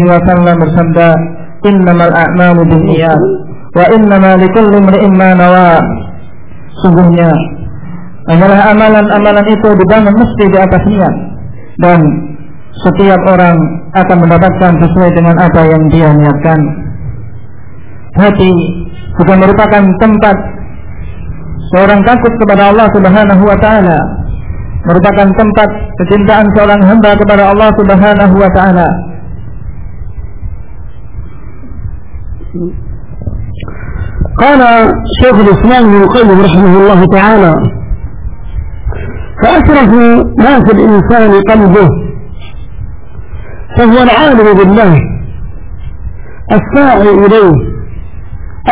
wasallam bersabda, "Innamal a'malu binniyat wa innama likulli imrin ma nawa." Sungguhnya adalah amalan-amalan itu dibangun mesti di atas niat dan setiap orang akan mendapatkan sesuai dengan apa yang dia niatkan. Hati bukan merupakan tempat seorang takut kepada Allah Subhanahu wa taala, merupakan tempat kecintaan seorang hamba kepada Allah Subhanahu wa taala. قال شيخ الإسلام ابن القيم رحمه الله تعالى فأشرف ما في الإنسان قلبه فهو العالم بالله الساعي إليه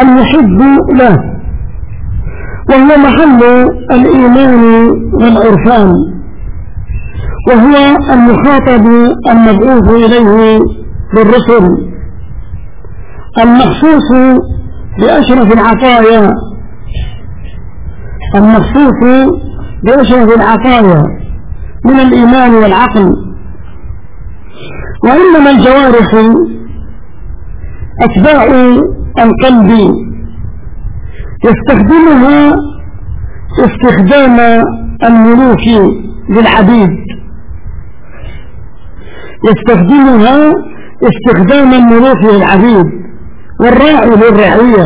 المحب له وهو محل الإيمان والعرفان وهو المخاطب المبعوث إليه بالرسل المخصوص بأشرف العطايا. المخصوص بأشرف العطايا من الإيمان والعقل. وإنما الجوارح أتباع القلب. يستخدمها استخدام الملوك للعبيد. يستخدمها استخدام الملوك للعبيد. والراعي للرعية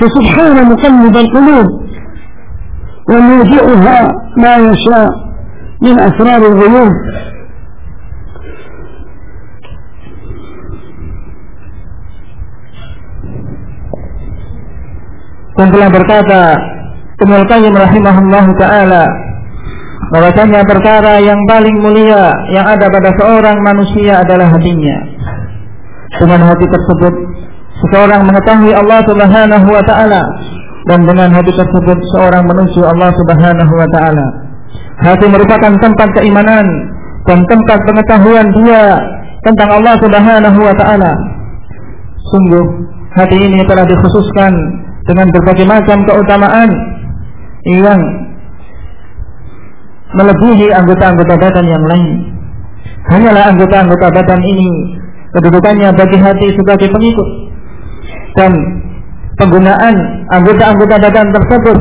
فسبحان مقلب القلوب وموجئها ما يشاء من أسرار الغيوب dan telah berkata Ibnu Qayyim rahimahullah taala bahwasanya perkara yang paling mulia yang ada pada seorang manusia adalah hatinya. Dengan hati tersebut seseorang mengetahui Allah Subhanahu wa taala dan dengan hati tersebut seorang menuju Allah Subhanahu wa taala. Hati merupakan tempat keimanan dan tempat pengetahuan dia tentang Allah Subhanahu wa taala. Sungguh hati ini telah dikhususkan dengan berbagai macam keutamaan yang melebihi anggota-anggota badan yang lain. Hanyalah anggota-anggota badan ini kedudukannya bagi hati sebagai pengikut dan penggunaan anggota-anggota badan tersebut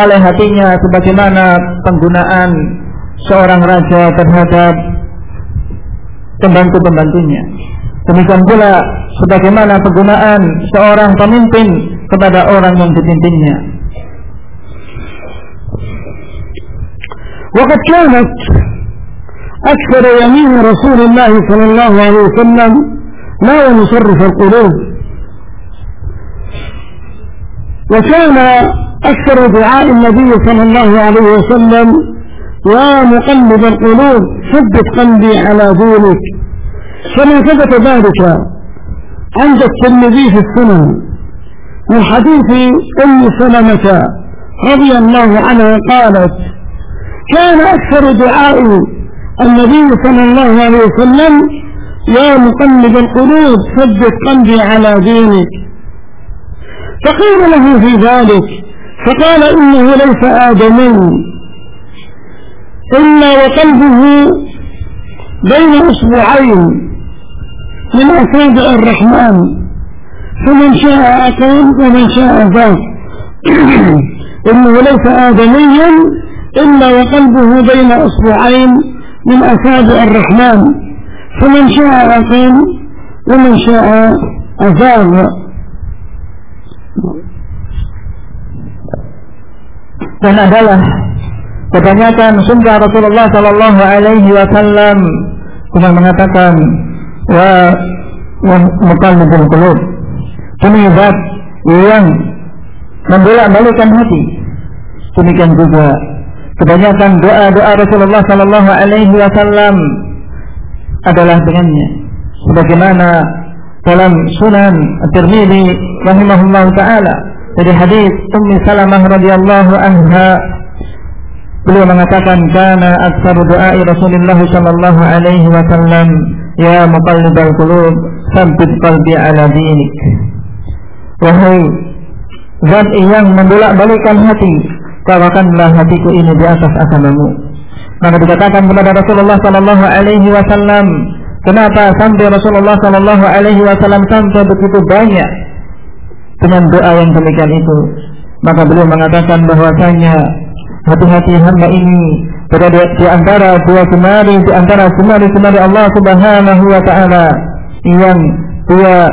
oleh hatinya sebagaimana penggunaan seorang raja terhadap pembantu-pembantunya. Demikian pula sebagaimana penggunaan seorang pemimpin kepada orang yang dipimpinnya. وقد كانت أكثر يمين رسول الله صلى الله عليه وسلم لا يصرف القلوب. وكان أكثر دعاء النبي صلى الله عليه وسلم يا مقلب القلوب ثبت قلبي على دينك. كما ثبت ذلك عند الترمذي في السنن. من حديث أم سلمة رضي الله عنها قالت كان أكثر دعاء النبي صلى الله عليه وسلم يا مقلب القلوب ثبت قلبي على دينك. فقيل له في ذلك فقال إنه ليس آدمي إلا وقلبه بين أصبعين من أصابع الرحمن فمن شاء أقام ومن شاء ذاك إنه ليس آدميا إلا وقلبه بين أصبعين من أصابع الرحمن فمن شاء أقام ومن شاء أزاغ dan adalah kebanyakan sunnah Rasulullah Sallallahu Alaihi Wasallam cuma mengatakan wa wa muqallibul qulub demi zat yang membolak-balikkan hati demikian juga kebanyakan doa-doa Rasulullah Sallallahu Alaihi Wasallam adalah dengannya. Sebagaimana dalam Sunan At-Tirmidzi rahimahullah taala dari hadis Ummi Salamah radhiyallahu anha beliau mengatakan kana aktsaru doa Rasulullah sallallahu alaihi wasallam ya muqallibal qulub tsabbit qalbi ala dinik. Wahai zat yang membolak-balikkan hati kawakanlah hatiku ini di atas agamamu maka dikatakan kepada Rasulullah sallallahu alaihi wasallam Kenapa sampai Rasulullah Shallallahu Alaihi Wasallam sampai begitu banyak dengan doa yang demikian itu? Maka beliau mengatakan bahwasanya hati-hati hamba ini berada di antara dua semari di antara semari-semari Allah Subhanahu wa taala yang dia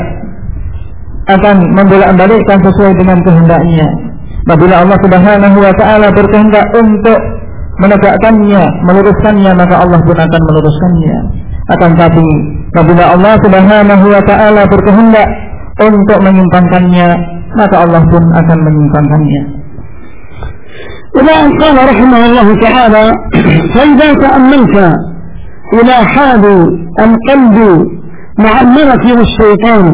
akan membolak-balikkan sesuai dengan kehendaknya. Apabila Allah Subhanahu wa taala berkehendak untuk menegakkannya, meluruskannya, maka Allah pun akan meluruskannya. Akan tapi apabila Allah Subhanahu wa taala berkehendak untuk menyimpangkannya, maka Allah pun akan menyimpangkannya. إلى أن قال رحمه الله تعالى فإذا تأملت إلى حال القلب مع الملك والشيطان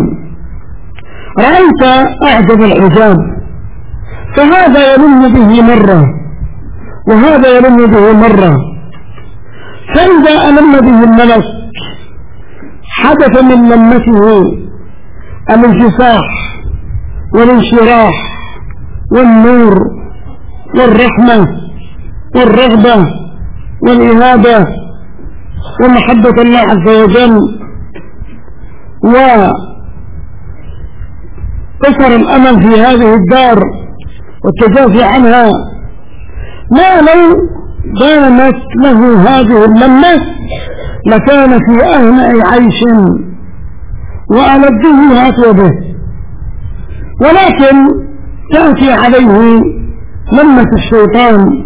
رأيت أعجب العجاب فهذا يلم به مرة وهذا يلم به مرة. فإذا ألم به الملك حدث من لمته الانفساح والانشراح والنور والرحمة والرغبة والإهابة ومحبة الله عز وجل وقصر الأمل في هذه الدار والتجافي عنها. ما لو بانت له هذه اللمة لكان في أهنأ عيش وألده وأطيبه ولكن تأتي عليه لمة الشيطان.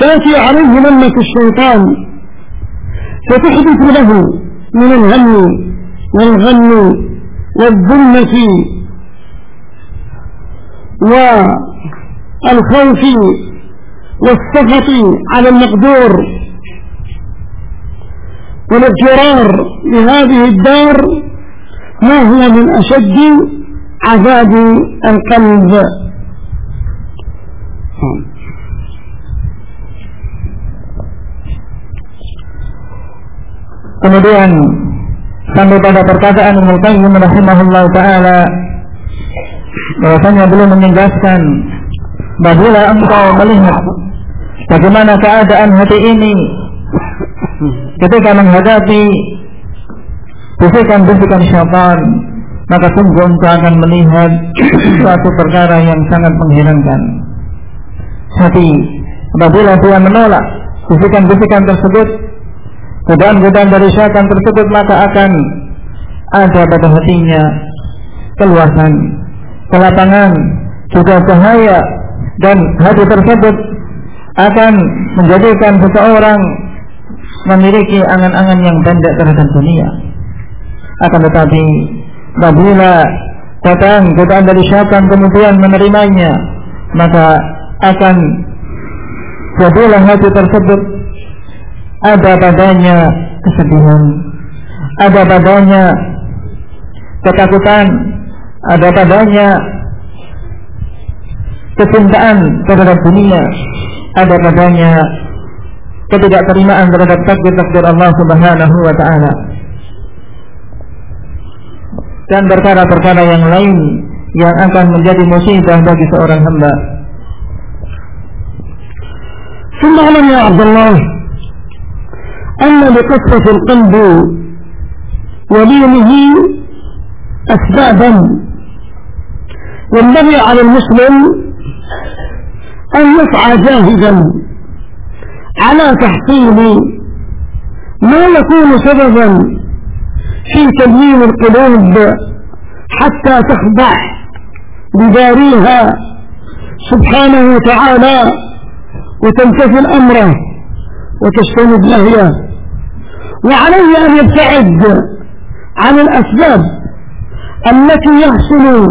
تأتي عليه لمة الشيطان. فتحدث له من الهم والغم والذلة والخوف والسخط على المقدور والاضطرار لهذه الدار ما هو من أشد عذاب القلب. Kemudian sampai pada perkataan Ibnu Qayyim rahimahullah taala bahwasanya belum menjelaskan bahwa engkau melihat bagaimana keadaan hati ini ketika menghadapi bisikan-bisikan syaitan maka sungguh engkau akan melihat suatu perkara yang sangat mengherankan hati. Apabila dia menolak bisikan-bisikan tersebut godaan-godaan dari syaitan tersebut maka akan ada pada hatinya keluasan, kelapangan, juga cahaya dan hati tersebut akan menjadikan seseorang memiliki angan-angan yang pendek terhadap dunia. Akan tetapi apabila datang godaan dari syaitan kemudian menerimanya, maka akan jadilah hati tersebut ada padanya kesedihan, ada padanya ketakutan, ada padanya kecintaan terhadap dunia, ada padanya ketidakterimaan terhadap takdir-takdir Allah Subhanahu wa taala. Dan perkara-perkara yang lain yang akan menjadi musibah bagi seorang hamba. ثم اعلم يا عبد الله أن لقصة القلب ولينه أسبابا ينبغي على المسلم أن يسعى جاهدا على تحصيل ما يكون سببا في تلوين القلوب حتى تخضع لباريها سبحانه وتعالى وتمتثل أمره وتجتنب نهيه. وعليه أن يبتعد عن الأسباب التي يحصل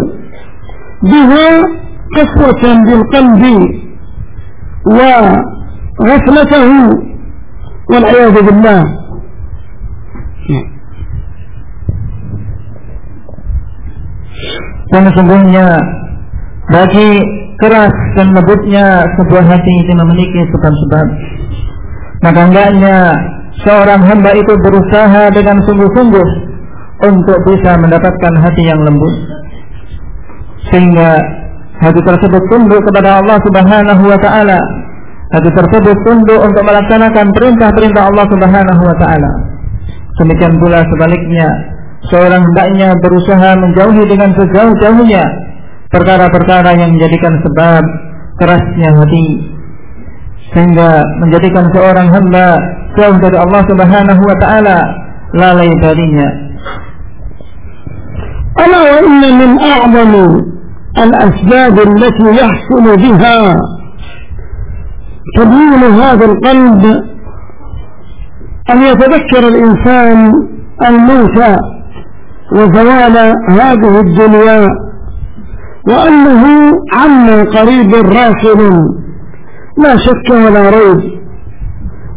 بها قسوة بالقلب وغفلته والعياذ بالله dan sesungguhnya bagi keras dan lembutnya sebuah hati itu memiliki sebab-sebab maka hendaknya seorang hamba itu berusaha dengan sungguh-sungguh untuk bisa mendapatkan hati yang lembut sehingga hati tersebut tunduk kepada Allah Subhanahu wa taala. Hati tersebut tunduk untuk melaksanakan perintah-perintah Allah Subhanahu wa taala. Demikian pula sebaliknya, seorang hendaknya berusaha menjauhi dengan sejauh-jauhnya perkara-perkara yang menjadikan sebab kerasnya hati sehingga menjadikan seorang hamba jauh dari Allah Subhanahu wa taala lalai darinya. Allah inna min a'zamu الأسباب التي يحصل بها تبيين هذا القلب أن يتذكر الإنسان الموت وزوال هذه الدنيا وأنه عما قريب راحل لا شك ولا ريب.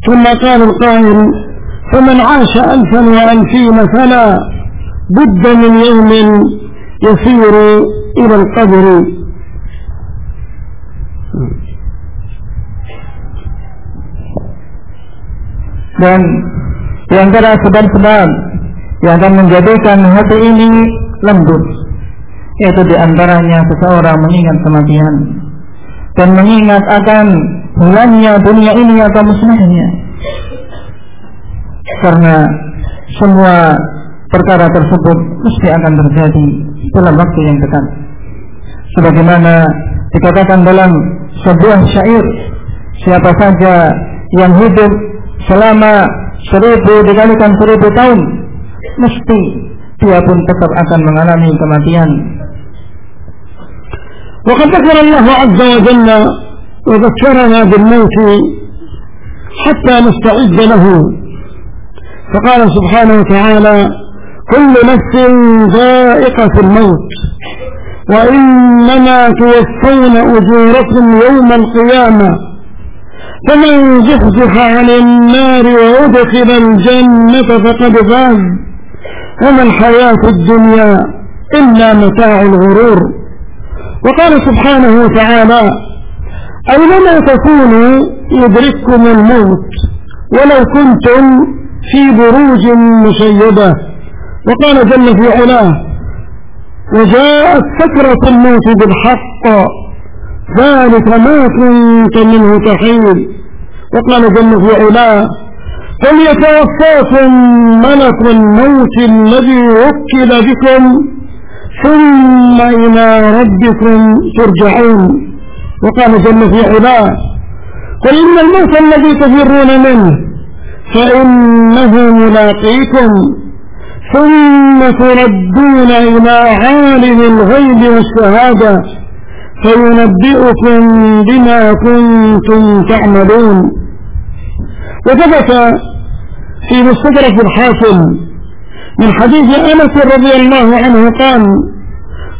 ثم قال القائل فمن عاش ألفا وألفين فلا بد من يوم يسير إلى القبر dan di antara sebab-sebab yang akan menjadikan hati ini lembut yaitu di antaranya seseorang mengingat kematian dan mengingat akan hilangnya dunia ini atau musnahnya karena semua perkara tersebut mesti akan terjadi dalam waktu yang dekat sebagaimana dikatakan dalam sebuah syair siapa saja yang hidup selama seribu dikalikan seribu tahun mesti dia pun tetap akan mengalami kematian وقد ذكر الله عز وجل وذكرنا بالموت حتى نستعد له فقال سبحانه وتعالى كل نفس ذائقة الموت. وإنما توفون أجوركم يوم القيامة. فمن زحزح عن النار وأدخل الجنة فقد فاز. وما الحياة الدنيا إلا متاع الغرور. وقال سبحانه وتعالى أينما تكونوا يدرككم الموت ولو كنتم في بروج مشيدة. وقال جل في علاه وجاءت سكرة الموت بالحق ذلك ما كنت منه تحيل. وقال جل في علاه فليتوفاكم ملك الموت الذي وكل بكم ثم إلى ربكم ترجعون. وقال جل في علاه قل إن الموت الذي تفرون منه فإنه ملاقيكم. ثم تردون إلى عالم الغيب والشهادة فينبئكم بما كنتم تعملون. وثبت في مستدرك الحاكم من حديث أنس رضي الله عنه قال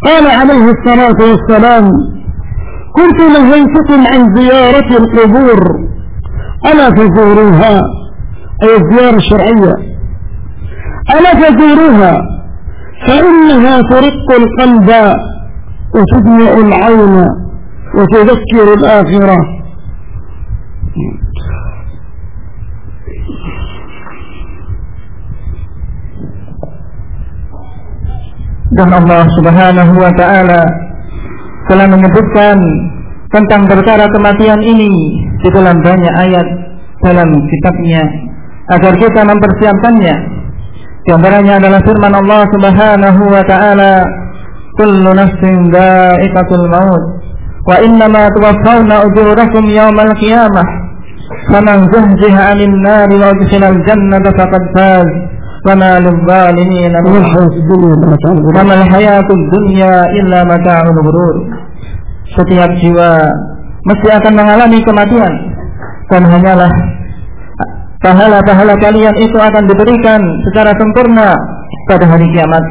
قال عليه الصلاة والسلام كنت نهيتكم عن زيارة القبور ألا فزوروها أي الزيارة الشرعية. ألا فزوروها فإنها ترق القلب وتدمع العين وتذكر الآخرة dan Allah Subhanahu wa taala telah menyebutkan tentang perkara kematian ini di dalam banyak ayat dalam kitabnya agar kita mempersiapkannya. Di antaranya adalah firman Allah Subhanahu wa taala, "Kullu nafsin dha'iqatul maut wa innama tuwaffawna ujurakum yawmal qiyamah." Faman zuhziha 'anil nari wa udkhilal jannata faqad faz. وما للظالمين من وما الحياة الدنيا إلا متاع الغرور setiap jiwa mesti akan mengalami kematian dan hanyalah pahala-pahala kalian itu akan diberikan secara sempurna pada hari kiamat.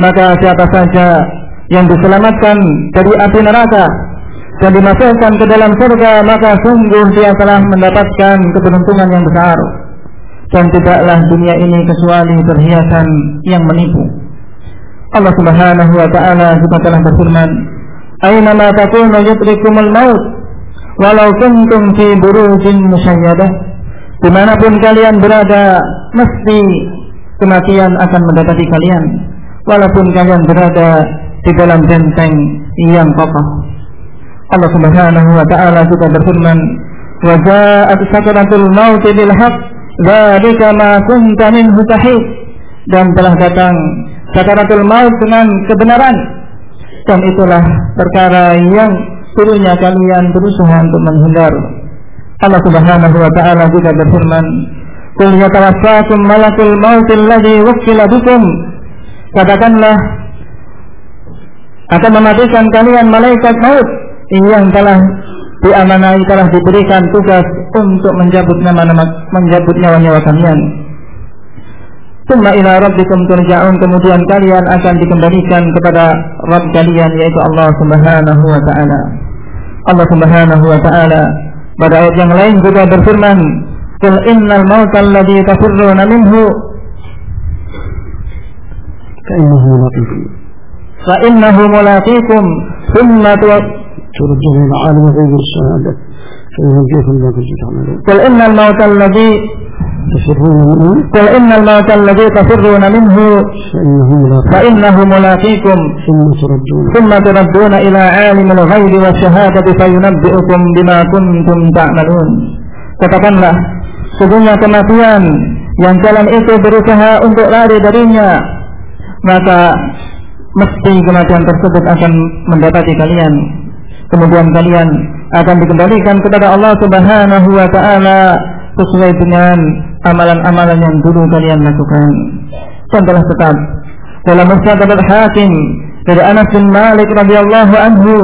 Maka siapa saja yang diselamatkan dari api neraka dan dimasukkan ke dalam surga maka sungguh dia telah mendapatkan keberuntungan yang besar. Dan tidaklah dunia ini kecuali perhiasan yang menipu. Allah Subhanahu wa taala juga telah berfirman, "Aina ma takunu yudrikumul maut walau kuntum fi burujin musayyadah." Di mana pun kalian berada, mesti kematian akan mendapati kalian, walaupun kalian berada di dalam benteng yang kokoh. Allah Subhanahu wa taala juga berfirman, "Wa ja'at sakratul maut bil haqq dzalika ma kunta minhu tahid dan telah datang sakaratul maut dengan kebenaran dan itulah perkara yang turunnya kalian berusaha untuk menghindar Allah Subhanahu wa taala juga berfirman Qul yatawaffakum malakul maut alladhi wukkila bikum Katakanlah akan mematikan kalian malaikat maut yang telah diamanai telah diberikan tugas untuk menjabut nama-nama menjabut nyawa-nyawa kalian. Summa ila rabbikum turja'un kemudian kalian akan dikembalikan kepada Rabb kalian yaitu Allah Subhanahu wa taala. Allah Subhanahu wa taala pada ayat yang lain juga berfirman, "Qul innal mauta alladhi tafirruna minhu ka'innahu mulaqikum." Fa innahu mulaqikum thumma turja'un ila alim ghaib ash-shahada. Qul innal mauta alladhi تفرون منه قل إن الموت الذي تفرون منه فإنه ملاقيكم فإنه ملاقيكم ثم تردون ثم تردون إلى عالم الغيب والشهادة فينبئكم بما كنتم تعملون katakanlah sesungguhnya kematian yang kalian itu berusaha untuk lari darinya maka mesti kematian tersebut akan mendapati kalian kemudian kalian akan dikembalikan kepada Allah Subhanahu wa taala sesuai dengan amalan-amalan yang dulu kalian lakukan. Contohlah tetap dalam musnad Hakim dari Anas bin Malik radhiyallahu anhu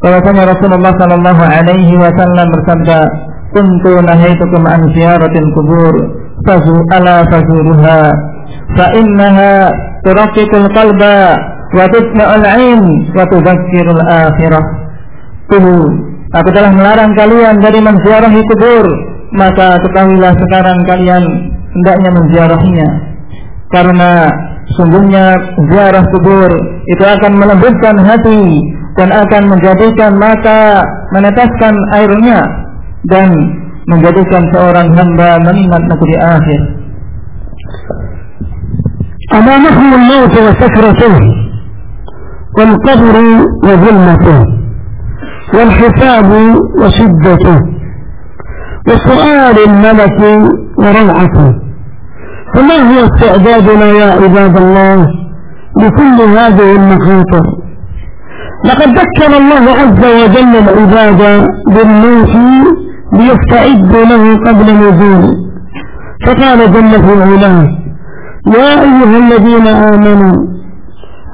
bahwasanya Rasulullah sallallahu alaihi wasallam bersabda, "Kuntu nahaitukum an ziyaratil kubur, fazu ala fazuruha, fa innaha turaqiqul qalba wa tutma'ul 'ain wa tudzakkirul akhirah." Tuhu, aku telah melarang kalian dari menziarahi kubur, maka ketahuilah sekarang kalian hendaknya menziarahinya. Karena sungguhnya ziarah kubur itu akan melembutkan hati dan akan menjadikan mata meneteskan airnya dan menjadikan seorang hamba mengingat negeri akhir. أمامهم الموت وسكرته والقبر وظلمته والحساب وشدته وسؤال الملك وروعته فما هو استعدادنا يا عباد الله لكل هذه المخاطر؟ لقد ذكر الله عز وجل العباد بالموت ليستعدوا له قبل نزوله فقال جل في علاه يا أيها الذين آمنوا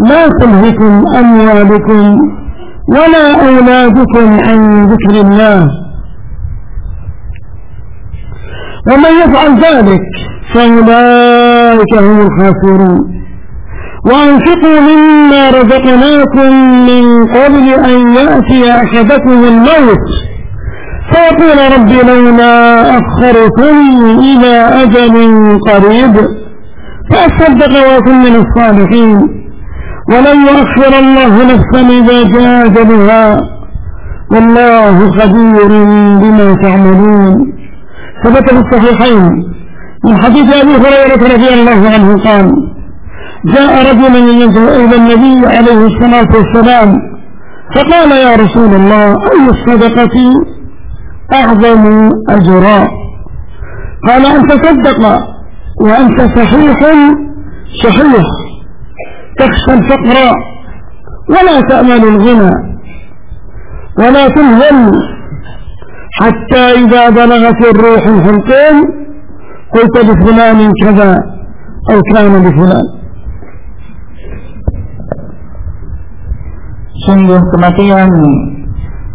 لا تلهكم أموالكم ولا أولادكم عن ذكر الله ومن يفعل ذلك فأولئك هم الخاسرون. وأنفقوا مما رزقناكم من قبل أن يأتي أحدكم الموت. فيقول ربي لولا أخرتني إلى أجل قريب. فأصدق وأكن من الصالحين. ولن يؤخر الله نفسا إذا جاء أجلها. والله خبير بما تعملون. ثبت في الصحيحين. من حديث أبي هريرة رضي الله عنه قال جاء رجل إلى النبي عليه الصلاة والسلام فقال يا رسول الله أي الصدقة أعظم أجرا؟ قال أن تصدق وأنت صحيح صحيح. تخشى الفقر ولا تأمل الغنى ولا تنهل حتى إذا بلغت الروح الحلقين قلت لفلان كذا أو كان لفلان sungguh kematian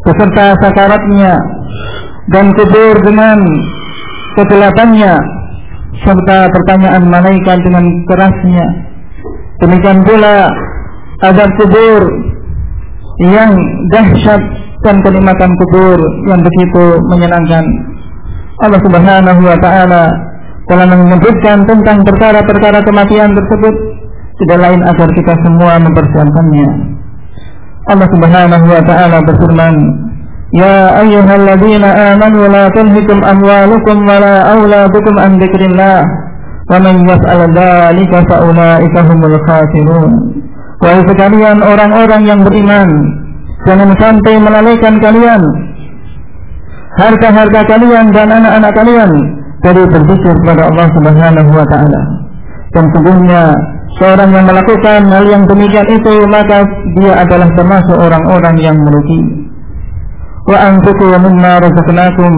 beserta sakaratnya dan kubur dengan kegelapannya serta pertanyaan malaikat dengan kerasnya Demikian pula adab kubur yang dahsyat dan kenikmatan kubur yang begitu menyenangkan. Allah Subhanahu wa taala telah menyebutkan tentang perkara-perkara kematian tersebut tidak lain agar kita semua mempersiapkannya. Allah Subhanahu wa taala berfirman, "Ya ayyuhalladzina amanu la tulhikum amwalukum wa la auladukum an dzikrillah, wa man yaf'al dzalika fa ulaika humul khasirun." Wahai sekalian orang-orang yang beriman, Jangan sampai melalaikan kalian Harta-harta kalian dan anak-anak kalian dari berzikir kepada Allah Subhanahu wa taala. Dan sungguhnya seorang yang melakukan hal yang demikian itu maka dia adalah termasuk orang-orang yang merugi. Wa anfiqu mimma razaqnakum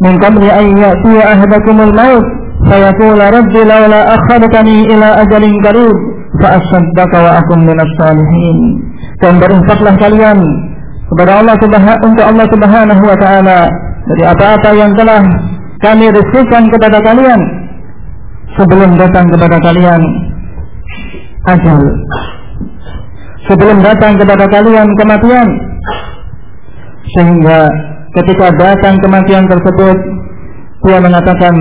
min qabli an ya'tiya ahadakumul maut fayaqula rabbi laula akhartani ila ajalin qarib fa asaddaqa wa akum minas salihin. Dan berinfaklah kalian kepada Allah Subhanahu untuk Allah Subhanahu wa taala. Dari apa-apa yang telah kami rizkikan kepada kalian sebelum datang kepada kalian ajal. Sebelum datang kepada kalian kematian. Sehingga ketika datang kematian tersebut dia mengatakan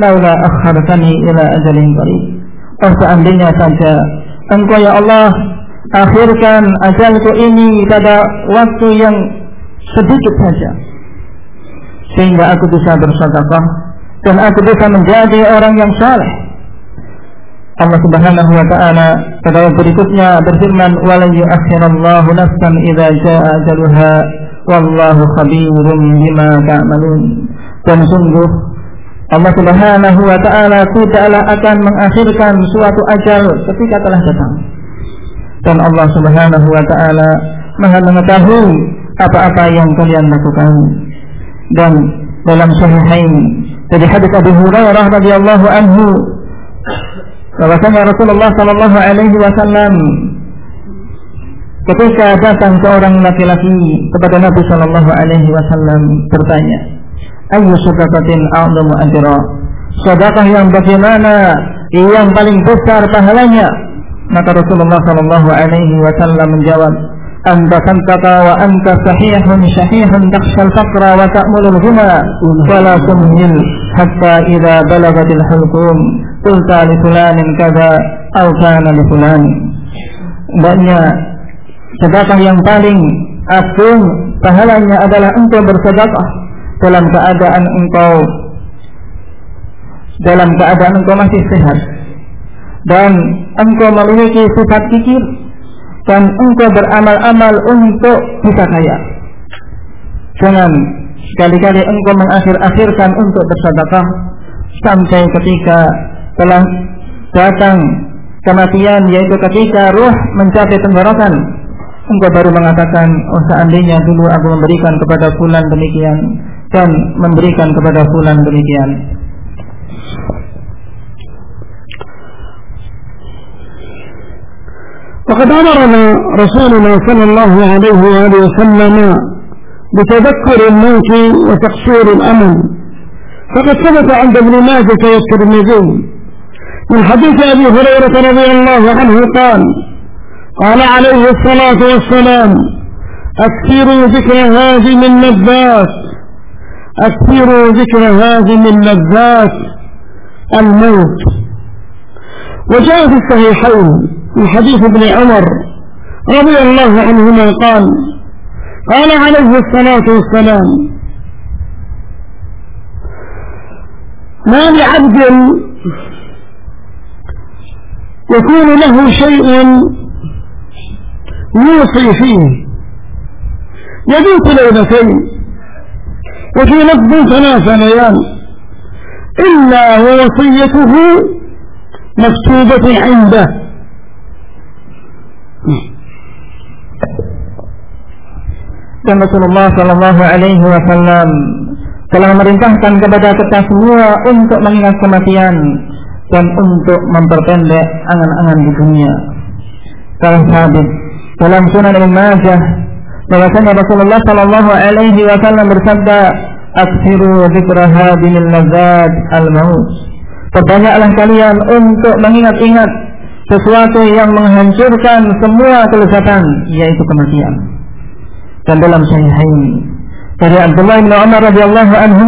laula akhartani ila ajalin qarib. Oh seandainya saja engkau ya Allah akhirkan ajalku ini pada waktu yang sedikit saja. Sehingga aku bisa bersedekah dan aku bisa menjadi orang yang saleh. Allah Subhanahu wa taala pada ayat berikutnya berfirman wala yu'akhirallahu nafsan idza jaa ajaluha wallahu khabirum bima ta'malun. Dan sungguh Allah Subhanahu wa taala tidaklah akan mengakhirkan suatu ajal ketika telah datang dan Allah Subhanahu wa taala Maha mengetahui apa-apa yang kalian lakukan dan dalam sahihain dari hadis Abu Hurairah radhiyallahu anhu bahwasanya Rasulullah sallallahu alaihi wasallam ketika datang seorang laki-laki kepada Nabi sallallahu alaihi wasallam bertanya, "Ayyu sadaqatin a'zamu ajra?" Sedekah yang bagaimana yang paling besar pahalanya? Maka Rasulullah Shallallahu Alaihi Wasallam menjawab, anta santaka wa anta sahihun sahihun takshal fakra wa ta'mulul huma wala tumhil hatta idha balagatil halkum. qulta li fulanin kada au kana li fulan Mbaknya sedekah yang paling agung pahalanya adalah engkau bersedekah dalam keadaan engkau dalam keadaan engkau masih sehat dan engkau memiliki sifat kikir. Dan engkau beramal-amal untuk bisa kaya. Jangan sekali-kali engkau mengakhir-akhirkan untuk bersedekah sampai ketika telah datang kematian yaitu ketika ruh mencapai tenggorokan. Engkau baru mengatakan oh seandainya dulu aku memberikan kepada fulan demikian dan memberikan kepada fulan demikian وقد أمرنا رسولنا صلى الله عليه وآله وسلم بتذكر الموت وتقصير الأمل فقد ثبت عند ابن ماجه والترمذي من حديث أبي هريرة رضي الله عنه قال قال عليه الصلاة والسلام أكثروا ذكر هذه من لذات أكثروا ذكر هذه من لذات الموت. وجاء في الصحيحين في حديث ابن عمر رضي الله عنهما قال قال عليه الصلاة والسلام ما لعبد يكون له شيء يوصي فيه. يبيت ليلتين وفي لفظ ثلاث ليال إلا ووصيته مكتوبة عنده. Dan Rasulullah Shallallahu Alaihi Wasallam telah memerintahkan kepada kita semua untuk mengingat kematian dan untuk memperpendek angan-angan di dunia. Kalau sabit dalam Sunan Ibn Majah bahwasanya Rasulullah Shallallahu Alaihi Wasallam bersabda, "Aksiru dzikra hadinil lazat al-maut." Perbanyaklah kalian untuk mengingat-ingat sesuatu yang menghancurkan semua kelezatan yaitu kematian. Dan dalam sahihain dari Abdullah bin Umar radhiyallahu anhu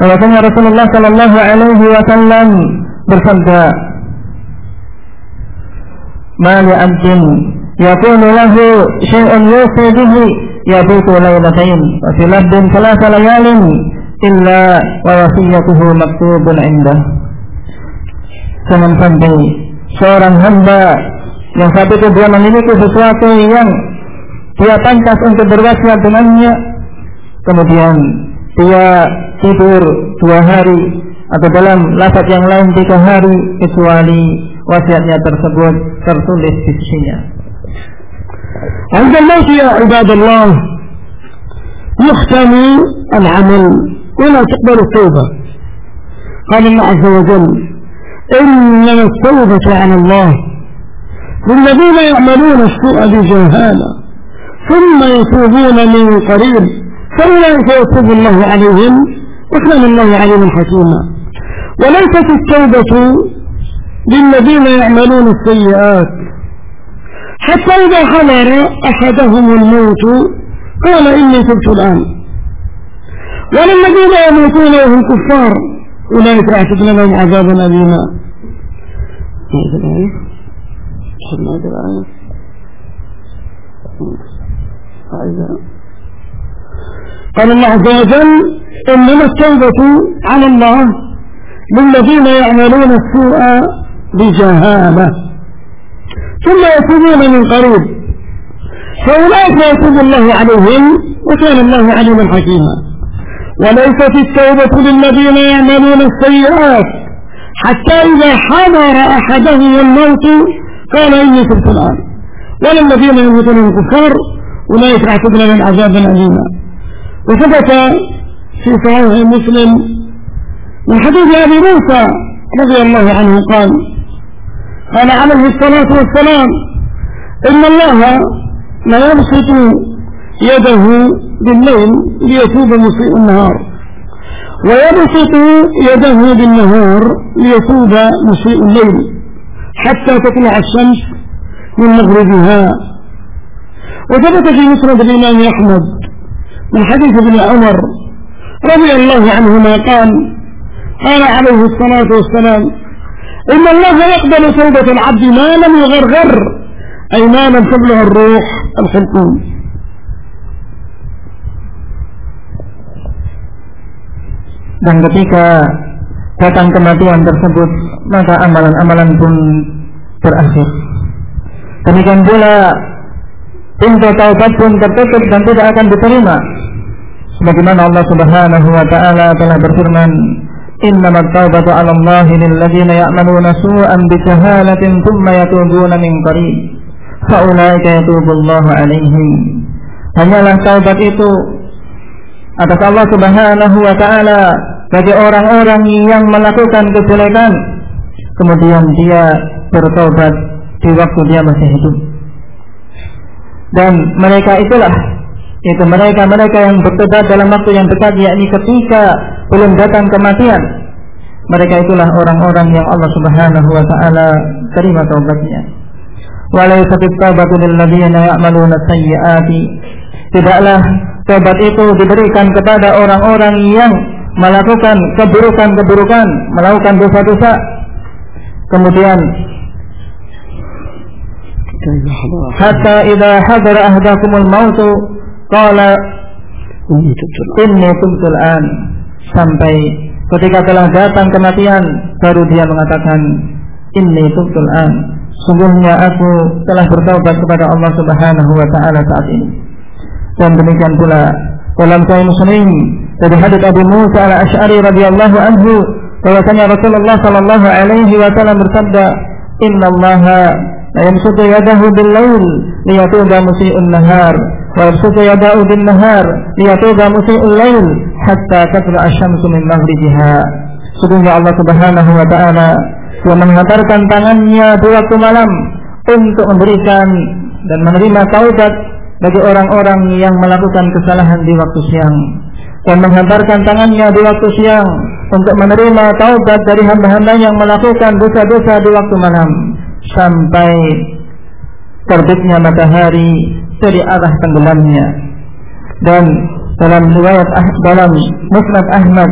bahwasanya Rasulullah sallallahu alaihi wasallam bersabda "Ma li abdin yakunu lahu syai'un yusi bihi yabitu laylatayn wa fi labdin thalatha layalin illa wa wasiyatuhu maktubun indah." Jangan sampai seorang hamba yang satu itu dia memiliki sesuatu yang dia pantas untuk berwasiat dengannya kemudian dia tidur dua hari atau dalam lafaz yang lain tiga hari kecuali wasiatnya tersebut tertulis di sisinya. عند الموت يا عباد الله يختم العمل ولا تقبل التوبة قال الله عز وجل إنما التوبة على الله للذين يعملون السوء بجهالة ثم يتوبون من قريب. فأولئك يتوب الله عليهم. وكان الله عليما حكيما. وليست التوبة للذين يعملون السيئات. حتى إذا حضر أحدهم الموت قال إني تبت الآن. وللذين يموتون وهم كفار أولئك أعتدنا لهم عذابا أليما. هذا الآية هذا الآية قال الله عز وجل إنما التوبة على الله للذين يعملون السوء بجهالة ثم يتوبون من قريب فأولئك يتوب الله عليهم وكان الله عليما حكيما. وليست التوبة للذين يعملون السيئات حتى إذا حضر أحدهم الموت قال إني تبت الآن. وللذين يموتون الكفار أولئك اعتدنا من عذابا أليما وثبت في صحيح مسلم من حديث أبي موسى رضي الله عنه قال قال عليه الصلاة والسلام إن الله لا يبسط يده بالليل ليتوب مسيء النهار ويبسط يده بالنهار ليتوب مسيء الليل حتى تطلع الشمس من مغربها. وثبت في مسند الإمام أحمد من حديث ابن عمر رضي الله عنهما قال قال عليه الصلاة والسلام إن الله يقبل توبة العبد ما لم يغرغر أي ما لم تبلغ الروح الحلقوم dan ketika datang kematian tersebut maka amalan-amalan pun berakhir demikian pula pintu taubat pun tertutup dan tidak akan diterima. Sebagaimana Allah Subhanahu wa taala telah berfirman, "Innamat taubatu 'ala Allahi lil ladzina ya'maluna su'an bi jahalatin tsumma yatubuna min qarib." Faulaika yatubu Allah 'alaihim. Hanyalah taubat itu atas Allah Subhanahu wa taala bagi orang-orang yang melakukan kejelekan kemudian dia bertobat di waktu dia masih hidup dan mereka itulah itu mereka-mereka yang bertobat dalam waktu yang dekat yakni ketika belum datang kematian. Mereka itulah orang-orang yang Allah Subhanahu wa taala terima taubatnya. Walaysat at-taubatu ya'maluna sayyi'ati. Tidaklah taubat itu diberikan kepada orang-orang yang melakukan keburukan-keburukan melakukan dosa-dosa. Kemudian hatta idza hadara ahdakumul mautu qala inni tubtul an sampai ketika telah datang kematian baru dia mengatakan inni tubtul an sungguhnya aku telah bertaubat kepada Allah Subhanahu wa taala saat ini. Dan demikian pula dalam sahih Muslim dari hadits Abu Musa al-Asy'ari radhiyallahu anhu bahwasanya Rasulullah sallallahu alaihi wasallam bersabda inna Allah la yamsutu yadahu bil lail liyatuba musii'un nahar ويبسط يداه بالنهار ليتوب مسيء الليل حتى تطلع الشمس من مغربها Sungguhnya Allah Subhanahu wa taala yang menghantarkan tangannya di waktu malam untuk memberikan dan menerima taubat bagi orang-orang yang melakukan kesalahan di waktu siang dan menghantarkan tangannya di waktu siang untuk menerima taubat dari hamba-hamba yang melakukan dosa-dosa di waktu malam sampai terbitnya matahari dari arah tenggelamnya. Dan dalam riwayat dalam Musnad Ahmad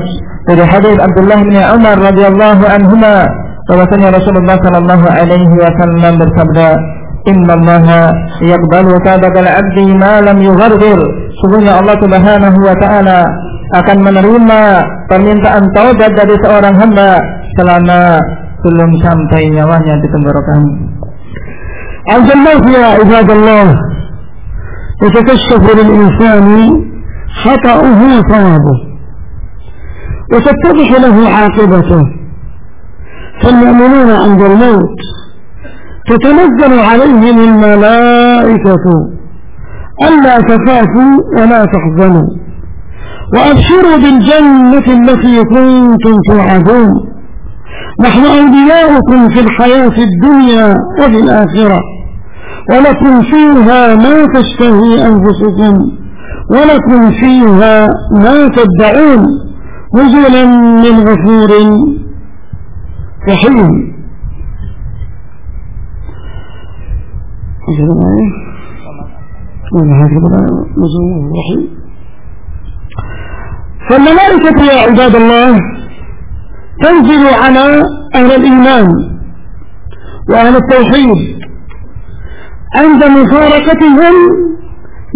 dari hadis Abdullah bin Umar radhiyallahu anhuma bahwasanya Rasulullah sallallahu alaihi wasallam bersabda Inna Allah yaqbalu taubatal 'abdi ma lam yughargir sungguhnya Allah Subhanahu wa taala akan menerima permintaan taubat dari seorang hamba selama belum sampai nyawanya di tenggorokan. الله يا عباد الله يتكشف للإنسان خطأه وصوابه وتتضح له عاقبته فالمؤمنون عند الموت تتنزل عليهم الملائكة ألا تخافوا ولا تحزنوا وأبشروا بالجنة التي كنتم توعدون نحن أولياؤكم في الحياة الدنيا وفي الآخرة. ولكم فيها ما تشتهي أنفسكم. ولكم فيها ما تدعون. نزلا من غفور رحيم. فالملائكة يا عباد الله تنزل على أهل الإيمان وأهل التوحيد عند مفارقتهم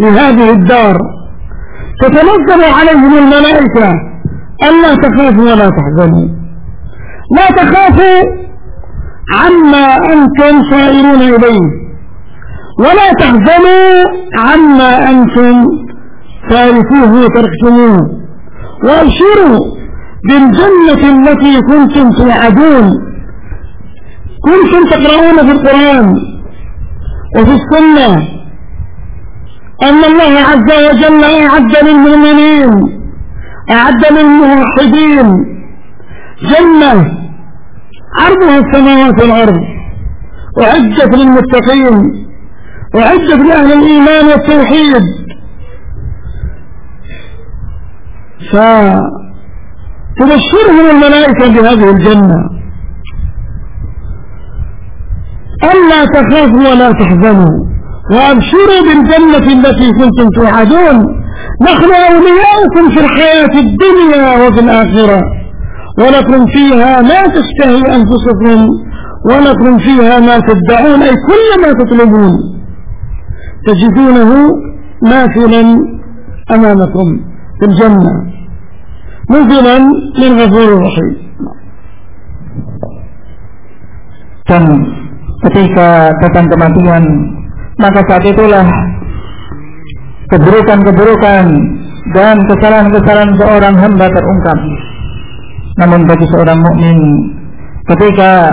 لهذه الدار. تتنزل عليهم الملائكة ألا تخافوا ولا تحزنوا. لا تخافوا عما أنتم صائرون إليه ولا تحزنوا عما أنتم تاركوه وتركتموه. وأبشروا بالجنة التي كنتم توعدون. كنتم تقرؤون في القرآن وفي السنة أن الله عز وجل أعد للمؤمنين أعد للموحدين جنة. عرضها السماوات والأرض. وعدت للمتقين. وعدت لأهل الإيمان والتوحيد. فتبشرهم الملائكة بهذه الجنة. ألا تخافوا ولا تحزنوا. وأبشروا بالجنة التي كنتم توعدون. نحن أولياؤكم في الحياة الدنيا وفي الآخرة. ولكم فيها ما تشتهي أنفسكم. ولكم فيها ما تدعون. أي كل ما تطلبون. تجدونه ماثلا أمامكم في الجنة. نزلا من غفور رحيم ketika datang kematian maka saat itulah keburukan-keburukan dan kesalahan-kesalahan seorang hamba terungkap namun bagi seorang mukmin ketika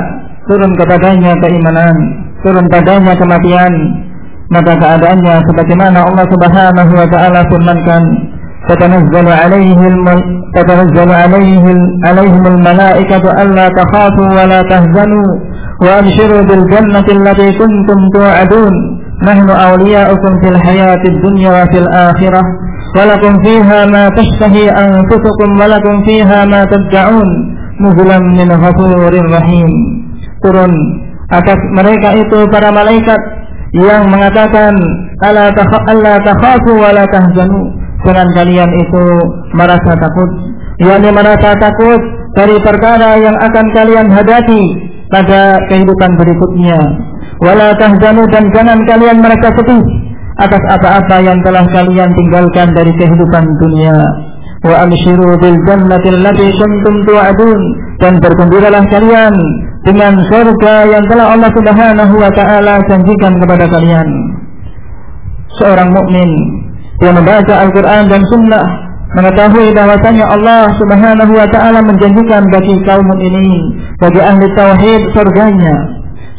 turun kepadanya keimanan turun padanya kematian maka keadaannya sebagaimana Allah Subhanahu wa taala firmankan تتنزل عليه تتنزل عليه عليهم الملائكة ألا تخافوا ولا تهزنوا وأبشروا بالجنة التي كنتم توعدون نحن أولياؤكم في الحياة الدنيا وفي الآخرة ولكم فيها ما تشتهي أنفسكم ولكم فيها ما تدعون نزلا من غفور رحيم turun atas mereka itu para malaikat yang mengatakan alla takhafu wa la tahzanu jangan kalian itu merasa takut yakni merasa takut dari perkara yang akan kalian hadapi pada kehidupan berikutnya. Wala tahzanu dan jangan kalian merasa sedih atas apa-apa yang telah kalian tinggalkan dari kehidupan dunia. Wa amshiru bil jannati allati kuntum tu'adun dan bergembiralah kalian dengan surga yang telah Allah Subhanahu wa taala janjikan kepada kalian. Seorang mukmin yang membaca Al-Qur'an dan sunnah mengetahui bahwasanya Allah Subhanahu wa taala menjanjikan bagi kaum ini bagi ahli tauhid surganya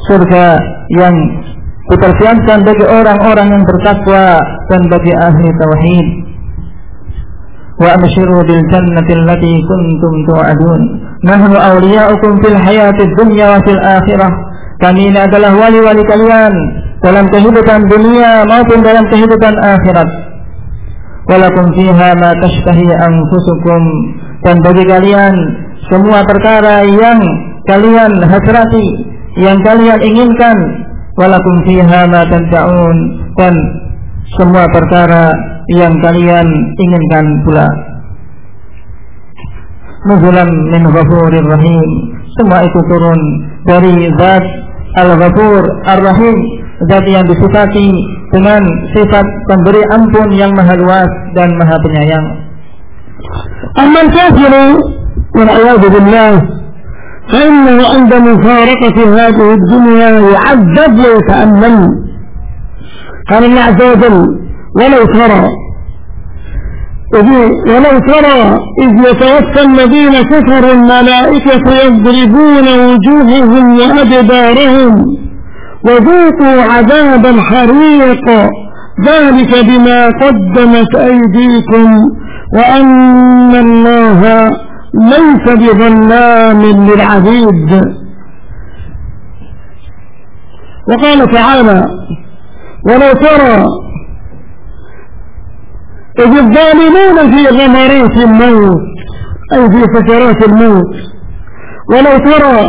surga yang dipersiapkan bagi orang-orang yang bertakwa dan bagi ahli tauhid. Wa abshiru bil jannati allati kuntum tu'adun. Nahnu awliya'ukum fil hayatid dunya wa fil akhirah. Kami ini adalah wali-wali kalian dalam kehidupan dunia maupun dalam kehidupan akhirat walakum fiha ma tashtahi anfusukum. Dan bagi kalian semua perkara yang kalian hasrati yang kalian inginkan walakum fiha ma tad'un. Dan semua perkara yang kalian inginkan pula. Nuzulan min ghafurir rahim. Semua itu turun dari zat al-ghafur ar-rahim zat yang disifati dengan sifat pemberi ampun yang maha luas dan maha penyayang. أما الكافر والعياذ بالله فإنه عند مفارقة هذه الدنيا يعذب ويتأمل قال الله عز وجل ولو ترى ولو ترى إذ يتوفى الذين كفروا الملائكة يضربون وجوههم وأدبارهم وذوقوا عذاب الحريق. ذلك بما قدمت أيديكم وأن الله ليس بظلام للعبيد. وقال تعالى ولو ترى إذ الظالمون في غمرات الموت أي في سكرات الموت ولو ترى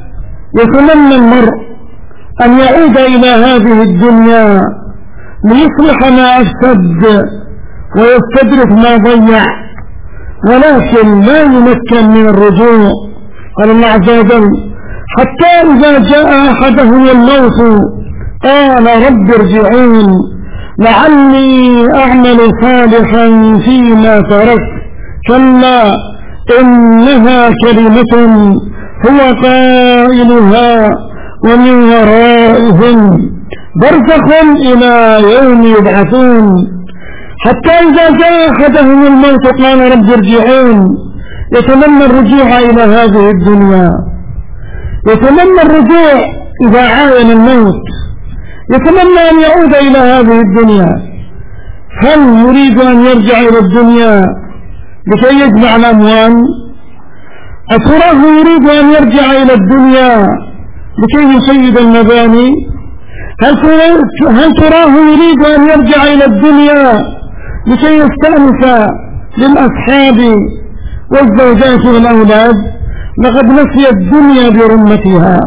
يتمنى المرء أن يعود إلى هذه الدنيا ليصلح ما أفسد ويستدرك ما ضيع ولكن لا يمكن من الرجوع قال الله عز وجل. حتى إذا جاء أحدهم الموت قال رب ارجعون لعلي أعمل صالحا فيما تركت كلا إنها كلمة هو قائلها ومن ورائهم برزخ إلى يوم يبعثون. حتى إذا جاء أحدهم الموت قال رب ارجعون. يتمنى الرجوع إلى هذه الدنيا. يتمنى الرجوع إذا عاين الموت. يتمنى أن يعود إلى هذه الدنيا. هل يريد أن يرجع إلى الدنيا لكي يجمع الأموال؟ أتراه يريد أن يرجع إلى الدنيا لكي يسيد المباني؟ هل تراه يريد أن يرجع إلى الدنيا لكي يستأنس للأصحاب والزوجات والأولاد؟ لقد نسي الدنيا برمتها.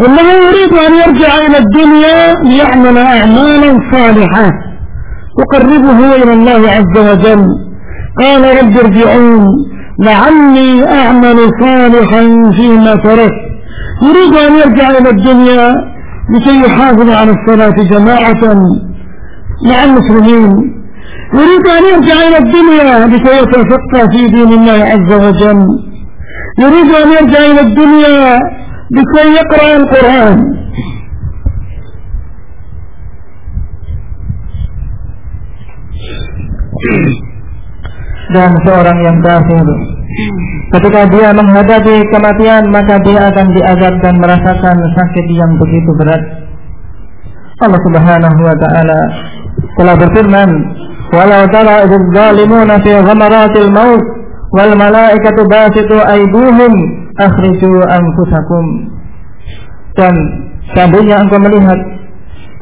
إنه يريد أن يرجع إلى الدنيا ليعمل أعمالا صالحة. تقربه إلى الله عز وجل. قال رب ارجعون. لعلي أعمل صالحا فيما تركت. يريد أن يرجع إلى الدنيا لكي يحافظ على الصلاة جماعة مع المسلمين. يريد أن يرجع إلى الدنيا لكي يتفقه في دين الله عز وجل. يريد أن يرجع إلى الدنيا لكي يقرأ القرآن. dan seorang yang kafir. Ketika dia menghadapi kematian maka dia akan diazab dan merasakan sakit yang begitu berat. Allah Subhanahu wa taala telah berfirman walau tara idzal zalimuna fi ghamaratil maut wal malaikatu basitu aydihim akhriju anfusakum. Dan seandainya engkau melihat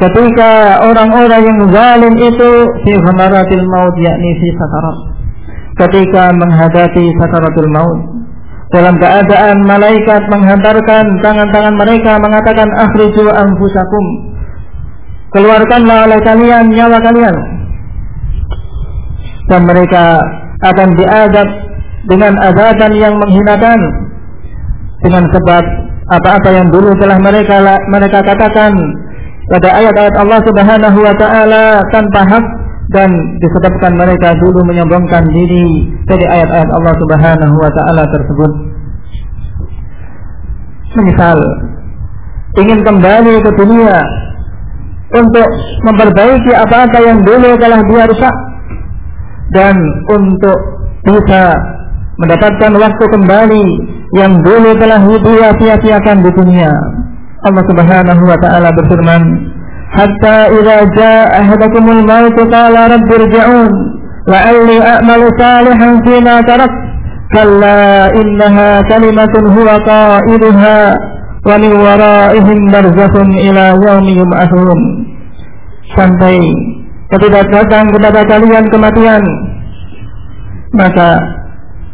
ketika orang-orang yang zalim itu fi ghamaratil maut yakni fi sakarat ketika menghadapi sakaratul maut. Dalam keadaan malaikat menghantarkan tangan-tangan mereka mengatakan akhriju anfusakum. Keluarkanlah oleh kalian nyawa kalian. Dan mereka akan diadab dengan azaban yang menghinakan. Dengan sebab apa-apa yang dulu telah mereka mereka katakan pada ayat-ayat Allah Subhanahu wa taala tanpa hak dan disebabkan mereka dulu menyombongkan diri dari ayat-ayat Allah Subhanahu wa taala tersebut. Misal ingin kembali ke dunia untuk memperbaiki apa-apa yang dulu telah dia rusak dan untuk bisa mendapatkan waktu kembali yang dulu telah dia sia-siakan di dunia. Allah Subhanahu wa taala berfirman, "Hatta idza jaa ahadakumul maut qala rabbi irji'un la'alli a'malu salihan fima tarak." Kalla innaha kalimatun huwa qailuha wa min waraihim barzakhun ila yaumi yub'atsun. Sampai ketika datang kepada kalian kematian, maka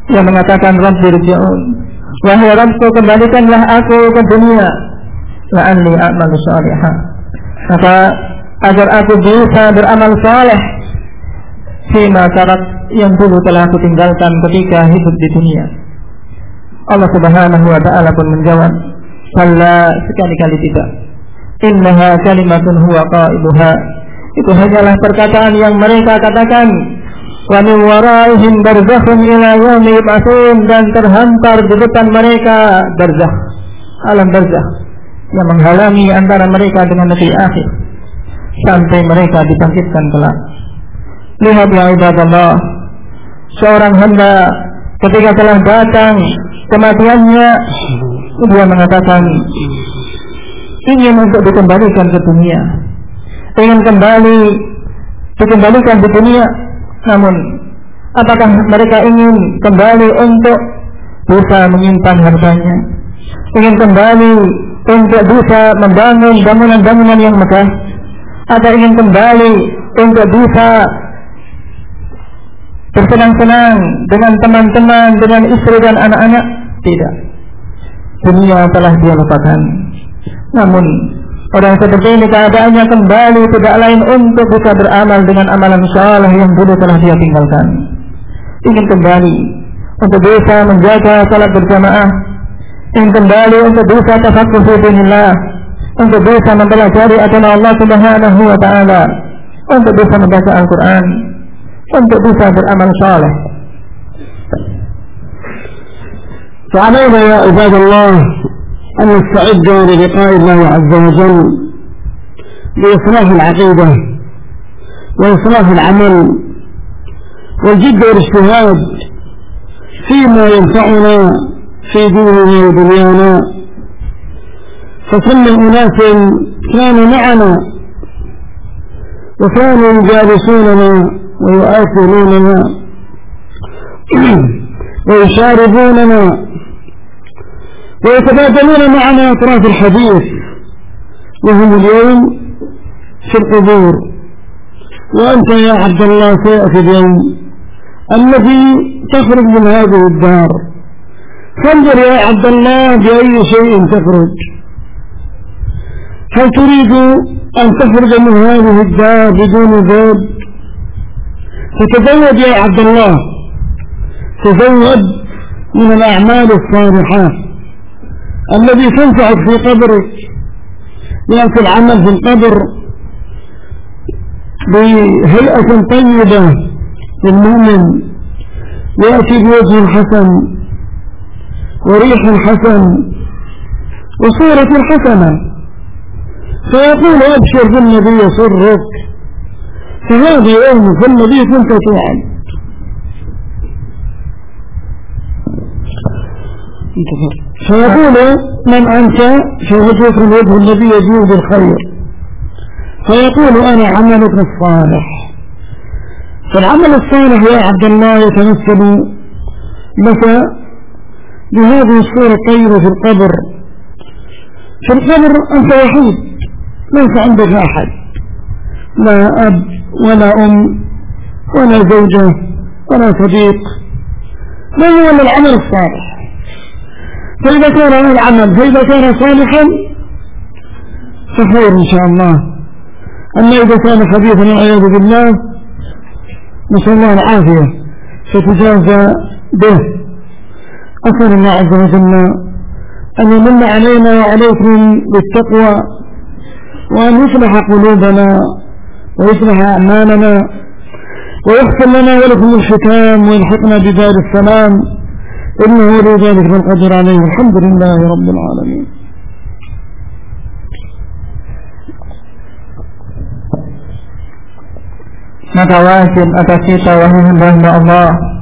dia mengatakan Rabbi rji'un Wahai Rabbku kembalikanlah aku ke dunia La'anli a'malu salihah Maka agar aku bisa beramal saleh Fima tarak yang dulu telah aku tinggalkan ketika hidup di dunia. Allah Subhanahu wa taala pun menjawab, "Kalla sekali-kali tidak. Innaha kalimatun huwa qailuha." Itu hanyalah perkataan yang mereka katakan wa min waraihim barzakhun ila yaumi dan terhampar di depan mereka barzakh alam barzakh yang menghalangi antara mereka dengan negeri akhir sampai mereka dibangkitkan kelak. Lihat ya ibadallah, seorang hamba ketika telah datang kematiannya, dia mengatakan ingin untuk dikembalikan ke dunia, ingin kembali dikembalikan di dunia, namun apakah mereka ingin kembali untuk bisa menyimpan hartanya, ingin kembali untuk bisa membangun bangunan-bangunan yang megah, atau ingin kembali untuk bisa bersenang-senang dengan teman-teman, dengan istri dan anak-anak? Tidak. Dunia telah dia lupakan. Namun orang seperti ini keadaannya kembali tidak lain untuk bisa beramal dengan amalan saleh yang dulu telah dia tinggalkan. Ingin kembali untuk bisa menjaga salat berjamaah, ingin kembali untuk bisa tafakuh fi untuk bisa mempelajari agama Allah Subhanahu wa taala, untuk bisa membaca Al-Qur'an, untuk bisa beramal saleh. فعلينا يا عباد الله أن نستعد للقاء الله عز وجل بإصلاح العقيدة وإصلاح العمل والجد والاجتهاد فيما ينفعنا في ديننا ودنيانا. فكل أناس كانوا معنا وكانوا يجالسوننا ويؤثروننا ويشاربوننا ويتبادلون معنا أطراف الحديث. وهم اليوم في القبور. وأنت يا عبد الله سيأتي اليوم الذي تخرج من هذه الدار. فانظر يا عبد الله بأي شيء تخرج. هل تريد أن تخرج من هذه الدار بدون زوج فتزود يا عبد الله. تزود من الأعمال الصالحة الذي تنفعك في قبرك يأتي العمل في القبر بهيئة طيبة للمؤمن يأتي بوجه حسن. وريح حسن وصورة حسنة. فيقول أبشر بالنبي يسرك فهذا يوم فالنبي كنت توعد فيقول من أنت؟ فوجهك من وجه الذي يجيء بالخير. فيقول أنا عملك الصالح. فالعمل الصالح يا عبد الله يتمثل لك بهذه الصورة الطيبة في القبر. في القبر أنت وحيد ليس عندك أحد. لا أب ولا أم ولا زوجة ولا صديق. هو إلا العمل الصالح؟ فإذا كان العمل فإذا كان صالحا فخير إن شاء الله. أما إذا كان خبيثا والعياذ بالله نسأل الله العافية فتجازى به. أسأل الله عز وجل. أن يمن علينا وعليكم بالتقوى وأن يصلح قلوبنا ويصلح أعمالنا ويغفر لنا ولكم الختام ويلحقنا بدار السلام. إنه ولي ذلك بالقدر عليه. الحمد لله رب العالمين. Maka wajib atas kita wahai hamba Allah.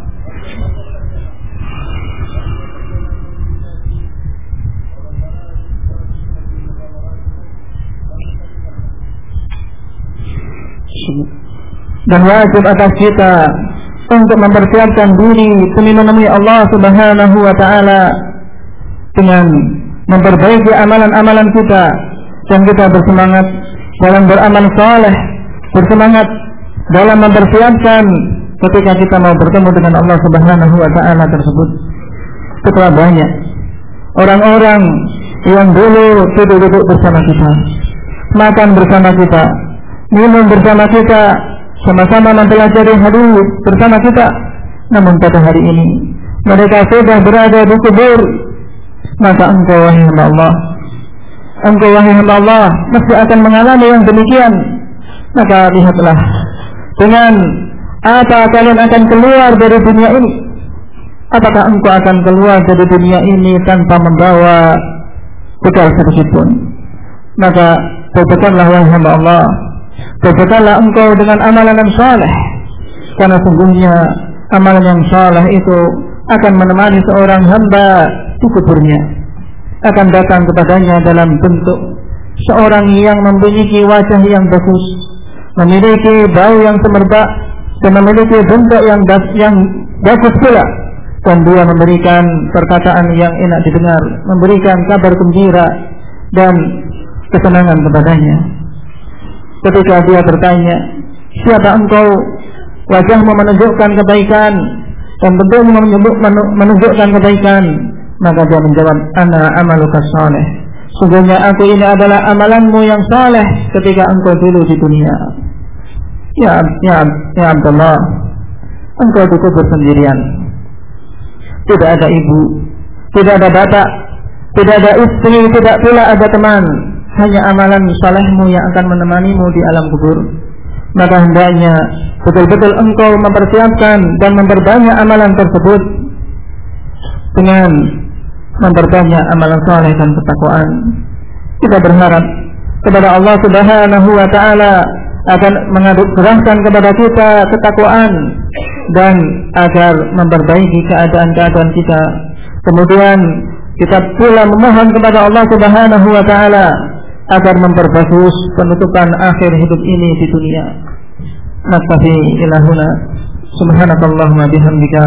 Dan wajib atas kita untuk mempersiapkan diri demi menemui Allah Subhanahu wa taala dengan memperbaiki amalan-amalan kita dan kita bersemangat dalam beramal saleh, bersemangat dalam mempersiapkan ketika kita mau bertemu dengan Allah Subhanahu wa taala tersebut. Setelah banyak orang-orang yang dulu duduk-duduk bersama kita, makan bersama kita, minum bersama kita, sama-sama mempelajari hadis bersama kita. Namun pada hari ini mereka sudah berada di kubur. Maka engkau wahai hamba Allah, engkau wahai hamba Allah masih akan mengalami yang demikian. Maka lihatlah dengan apa kalian akan keluar dari dunia ini. Apakah engkau akan keluar dari dunia ini tanpa membawa bekal sedikit pun? Maka berbekallah wahai hamba Allah Berbekallah engkau dengan amalan yang saleh. Karena sungguhnya amalan yang saleh itu akan menemani seorang hamba di kuburnya. Akan datang kepadanya dalam bentuk seorang yang memiliki wajah yang bagus memiliki bau yang semerbak dan memiliki bentuk yang yang bagus pula. Dan dia memberikan perkataan yang enak didengar memberikan kabar gembira dan kesenangan kepadanya ketika dia bertanya, siapa engkau? Wajahmu menunjukkan kebaikan dan bentukmu menunjukkan kebaikan. Maka dia menjawab, Ana amaluka saleh. Sungguhnya aku ini adalah amalanmu yang saleh ketika engkau dulu di dunia. Ya, ya, ya Abdullah, engkau dikubur sendirian. Tidak ada ibu, tidak ada bapak, tidak ada istri, tidak pula ada teman hanya amalan salehmu yang akan menemanimu di alam kubur. Maka hendaknya betul-betul engkau mempersiapkan dan memperbanyak amalan tersebut dengan memperbanyak amalan saleh dan ketakwaan. Kita berharap kepada Allah Subhanahu wa taala akan mengaduk serahkan kepada kita ketakwaan dan agar memperbaiki keadaan-keadaan kita. Kemudian kita pula memohon kepada Allah Subhanahu wa taala agar memperbagus penutupan akhir hidup ini di dunia. Naktafi ilahuna subhanakallahumma bihamdika